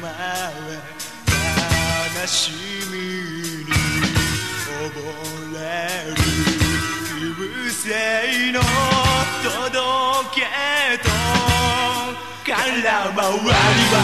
悲しみに溺れる流星の届けと。空回りは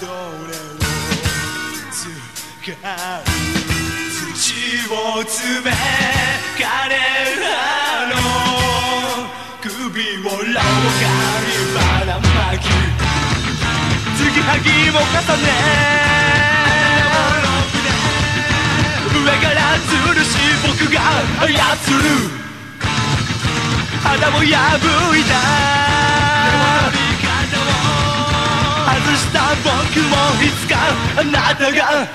どれを使う土を詰め彼らの首を牢かにばらまき継ぎはぎを重ね上から吊るし僕が操る肌を破いたいつかあなたが